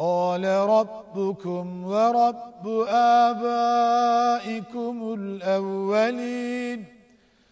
قال ربكم ورب آبائكم الأولين.